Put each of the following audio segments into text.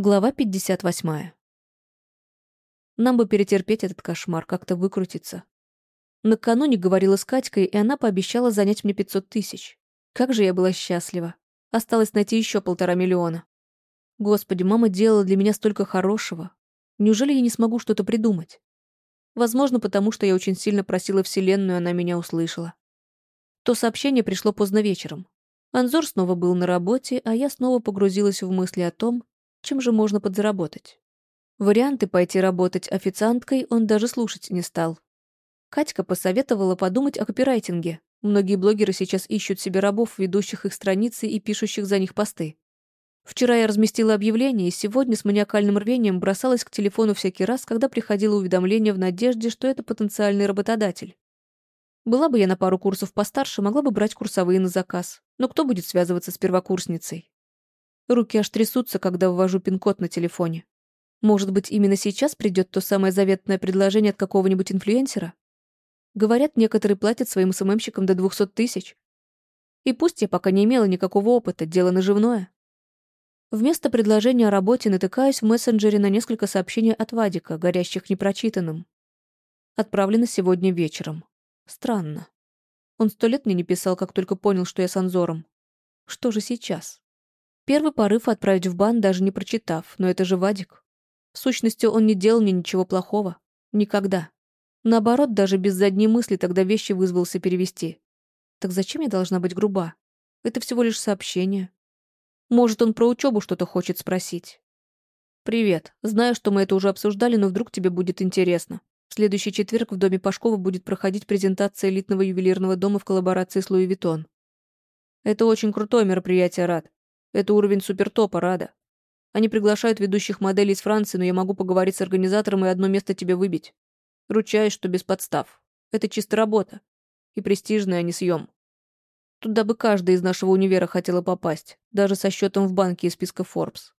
Глава 58. Нам бы перетерпеть этот кошмар, как-то выкрутиться. Накануне говорила с Катькой, и она пообещала занять мне 500 тысяч. Как же я была счастлива. Осталось найти еще полтора миллиона. Господи, мама делала для меня столько хорошего. Неужели я не смогу что-то придумать? Возможно, потому что я очень сильно просила Вселенную, она меня услышала. То сообщение пришло поздно вечером. Анзор снова был на работе, а я снова погрузилась в мысли о том, чем же можно подзаработать? Варианты пойти работать официанткой он даже слушать не стал. Катька посоветовала подумать о копирайтинге. Многие блогеры сейчас ищут себе рабов, ведущих их страницы и пишущих за них посты. Вчера я разместила объявление, и сегодня с маниакальным рвением бросалась к телефону всякий раз, когда приходило уведомление в надежде, что это потенциальный работодатель. Была бы я на пару курсов постарше, могла бы брать курсовые на заказ. Но кто будет связываться с первокурсницей? Руки аж трясутся, когда ввожу пин-код на телефоне. Может быть, именно сейчас придет то самое заветное предложение от какого-нибудь инфлюенсера? Говорят, некоторые платят своим СММщикам до 200 тысяч. И пусть я пока не имела никакого опыта, дело наживное. Вместо предложения о работе натыкаюсь в мессенджере на несколько сообщений от Вадика, горящих непрочитанным. Отправлено сегодня вечером. Странно. Он сто лет мне не писал, как только понял, что я с Анзором. Что же сейчас? Первый порыв отправить в бан, даже не прочитав, но это же Вадик. В сущности, он не делал мне ничего плохого. Никогда. Наоборот, даже без задней мысли тогда вещи вызвался перевести. Так зачем я должна быть груба? Это всего лишь сообщение. Может, он про учебу что-то хочет спросить. «Привет. Знаю, что мы это уже обсуждали, но вдруг тебе будет интересно. В следующий четверг в доме Пашкова будет проходить презентация элитного ювелирного дома в коллаборации с Луи Виттон. Это очень крутое мероприятие, Рад. Это уровень супертопа, Рада. Они приглашают ведущих моделей из Франции, но я могу поговорить с организатором и одно место тебе выбить. Ручаюсь, что без подстав. Это чисто работа. И престижная, а не съем. Туда бы каждый из нашего универа хотела попасть, даже со счетом в банке из списка Forbes.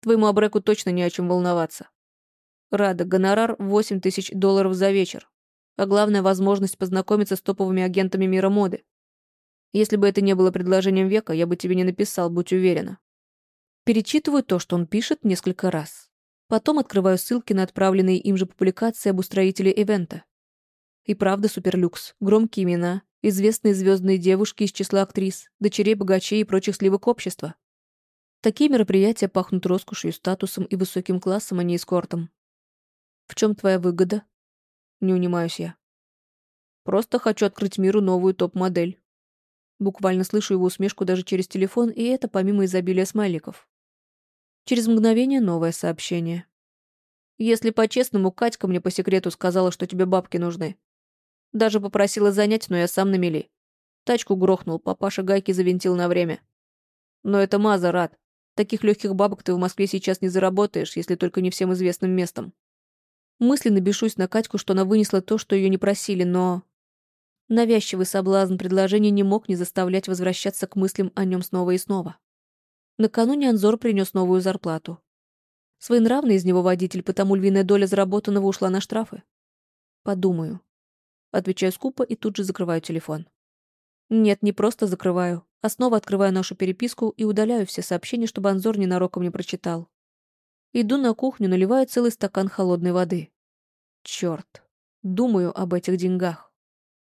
Твоему Абреку точно не о чем волноваться. Рада, гонорар 8 тысяч долларов за вечер. А главное, возможность познакомиться с топовыми агентами мира моды. Если бы это не было предложением века, я бы тебе не написал, будь уверена. Перечитываю то, что он пишет, несколько раз. Потом открываю ссылки на отправленные им же публикации об устроителе ивента. И правда суперлюкс, громкие имена, известные звездные девушки из числа актрис, дочерей богачей и прочих сливок общества. Такие мероприятия пахнут роскошью, статусом и высоким классом, а не эскортом. В чем твоя выгода? Не унимаюсь я. Просто хочу открыть миру новую топ-модель. Буквально слышу его усмешку даже через телефон, и это помимо изобилия смайликов. Через мгновение новое сообщение. Если по-честному, Катька мне по секрету сказала, что тебе бабки нужны. Даже попросила занять, но я сам на мели. Тачку грохнул, папаша гайки завинтил на время. Но это маза, рад. Таких легких бабок ты в Москве сейчас не заработаешь, если только не всем известным местом. Мысленно бешусь на Катьку, что она вынесла то, что ее не просили, но... Навязчивый соблазн предложения не мог не заставлять возвращаться к мыслям о нем снова и снова. Накануне Анзор принес новую зарплату. Своенравный из него водитель, потому львиная доля заработанного ушла на штрафы. Подумаю. Отвечаю скупо и тут же закрываю телефон. Нет, не просто закрываю, а снова открываю нашу переписку и удаляю все сообщения, чтобы Анзор ненароком не прочитал. Иду на кухню, наливаю целый стакан холодной воды. Черт. Думаю об этих деньгах.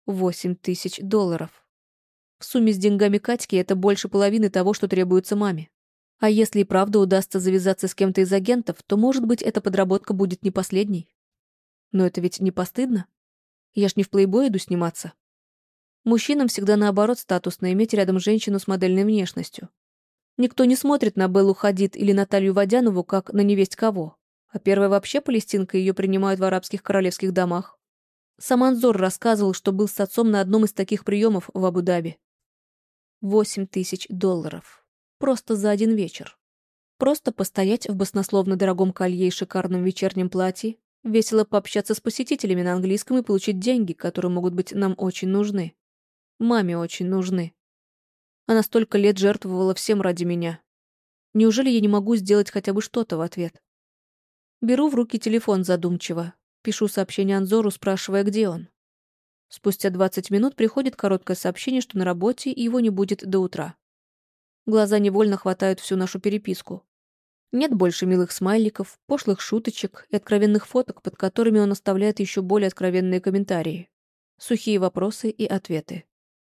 Восемь тысяч долларов. В сумме с деньгами Катьки это больше половины того, что требуется маме. А если и правда удастся завязаться с кем-то из агентов, то, может быть, эта подработка будет не последней. Но это ведь не постыдно. Я ж не в плейбой иду сниматься. Мужчинам всегда наоборот статусно иметь рядом женщину с модельной внешностью. Никто не смотрит на Беллу Хадид или Наталью Водянову как на невесть кого. А первая вообще палестинка ее принимают в арабских королевских домах. Сам Анзор рассказывал, что был с отцом на одном из таких приемов в Абу-Даби. Восемь тысяч долларов. Просто за один вечер. Просто постоять в баснословно дорогом колье и шикарном вечернем платье, весело пообщаться с посетителями на английском и получить деньги, которые могут быть нам очень нужны. Маме очень нужны. Она столько лет жертвовала всем ради меня. Неужели я не могу сделать хотя бы что-то в ответ? Беру в руки телефон задумчиво, Пишу сообщение Анзору, спрашивая, где он. Спустя 20 минут приходит короткое сообщение, что на работе и его не будет до утра. Глаза невольно хватают всю нашу переписку. Нет больше милых смайликов, пошлых шуточек и откровенных фоток, под которыми он оставляет еще более откровенные комментарии. Сухие вопросы и ответы.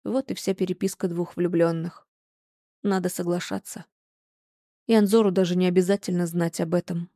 Вот и вся переписка двух влюбленных. Надо соглашаться. И Анзору даже не обязательно знать об этом.